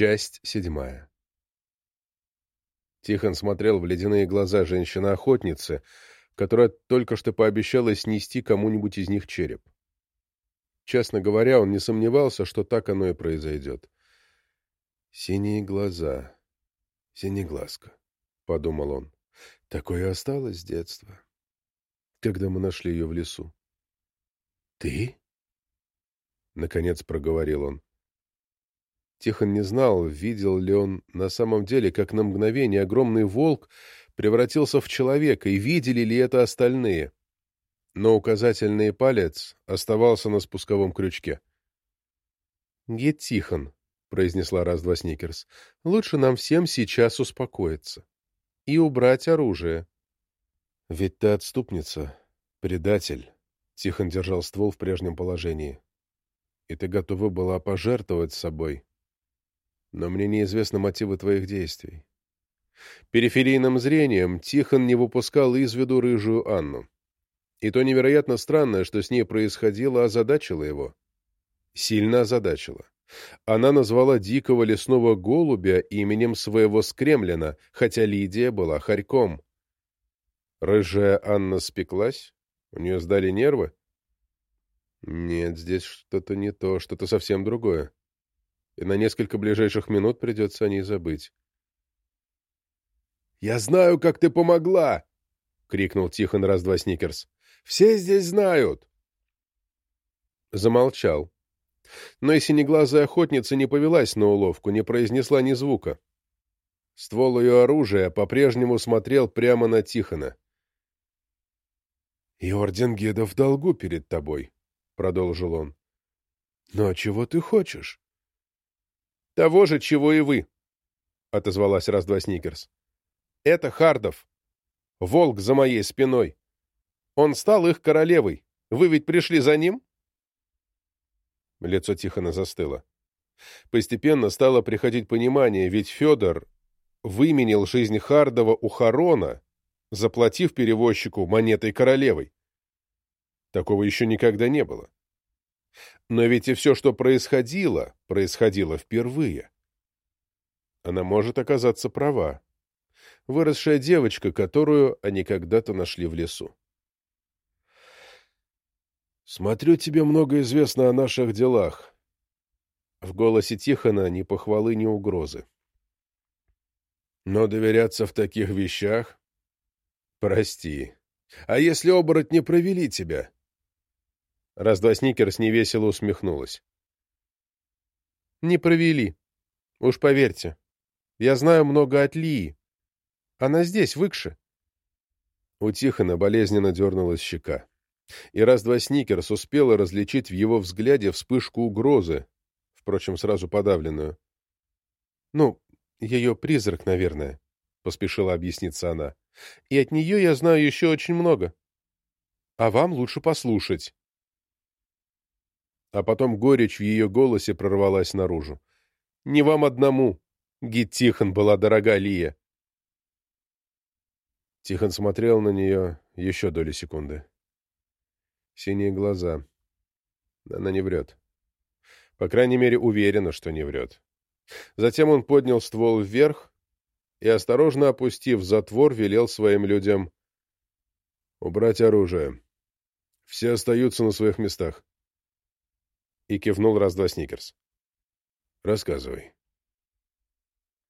Часть седьмая. Тихон смотрел в ледяные глаза женщины-охотницы, которая только что пообещала снести кому-нибудь из них череп. Честно говоря, он не сомневался, что так оно и произойдет. «Синие глаза, синеглазка», — подумал он. «Такое осталось с детства, когда мы нашли ее в лесу». «Ты?» — наконец проговорил он. Тихон не знал, видел ли он на самом деле, как на мгновение огромный волк превратился в человека, и видели ли это остальные. Но указательный палец оставался на спусковом крючке. «Гет Тихон», — произнесла раз-два Сникерс, — «лучше нам всем сейчас успокоиться и убрать оружие». «Ведь ты отступница, предатель», — Тихон держал ствол в прежнем положении. «И ты готова была пожертвовать собой» но мне неизвестны мотивы твоих действий. Периферийным зрением Тихон не выпускал из виду рыжую Анну. И то невероятно странное, что с ней происходило, озадачило его. Сильно озадачило. Она назвала дикого лесного голубя именем своего скремлина, хотя Лидия была хорьком. Рыжая Анна спеклась? У нее сдали нервы? Нет, здесь что-то не то, что-то совсем другое и на несколько ближайших минут придется о ней забыть. «Я знаю, как ты помогла!» — крикнул Тихон раз-два Сникерс. «Все здесь знают!» Замолчал. Но и синеглазая охотница не повелась на уловку, не произнесла ни звука. Ствол ее оружия по-прежнему смотрел прямо на Тихона. «И орден Геда в долгу перед тобой», — продолжил он. «Но чего ты хочешь?» «Того же, чего и вы», — отозвалась раз-два Сникерс. «Это Хардов. Волк за моей спиной. Он стал их королевой. Вы ведь пришли за ним?» Лицо Тихона застыло. Постепенно стало приходить понимание, ведь Федор выменил жизнь Хардова у Харона, заплатив перевозчику монетой королевой. Такого еще никогда не было. Но ведь и все, что происходило, происходило впервые. Она может оказаться права. Выросшая девочка, которую они когда-то нашли в лесу. «Смотрю, тебе много известно о наших делах». В голосе Тихона ни похвалы, ни угрозы. «Но доверяться в таких вещах? Прости. А если оборотни провели тебя?» Раз-два Сникерс невесело усмехнулась. «Не провели. Уж поверьте. Я знаю много от Лии. Она здесь, в Икше». У Тихона болезненно дернулась щека. И раз-два Сникерс успела различить в его взгляде вспышку угрозы, впрочем, сразу подавленную. «Ну, ее призрак, наверное», — поспешила объясниться она. «И от нее я знаю еще очень много. А вам лучше послушать» а потом горечь в ее голосе прорвалась наружу. «Не вам одному, Гид Тихон, была дорога Лия». Тихон смотрел на нее еще доли секунды. Синие глаза. Она не врет. По крайней мере, уверена, что не врет. Затем он поднял ствол вверх и, осторожно опустив затвор, велел своим людям убрать оружие. Все остаются на своих местах и кивнул раз-два Сникерс. «Рассказывай».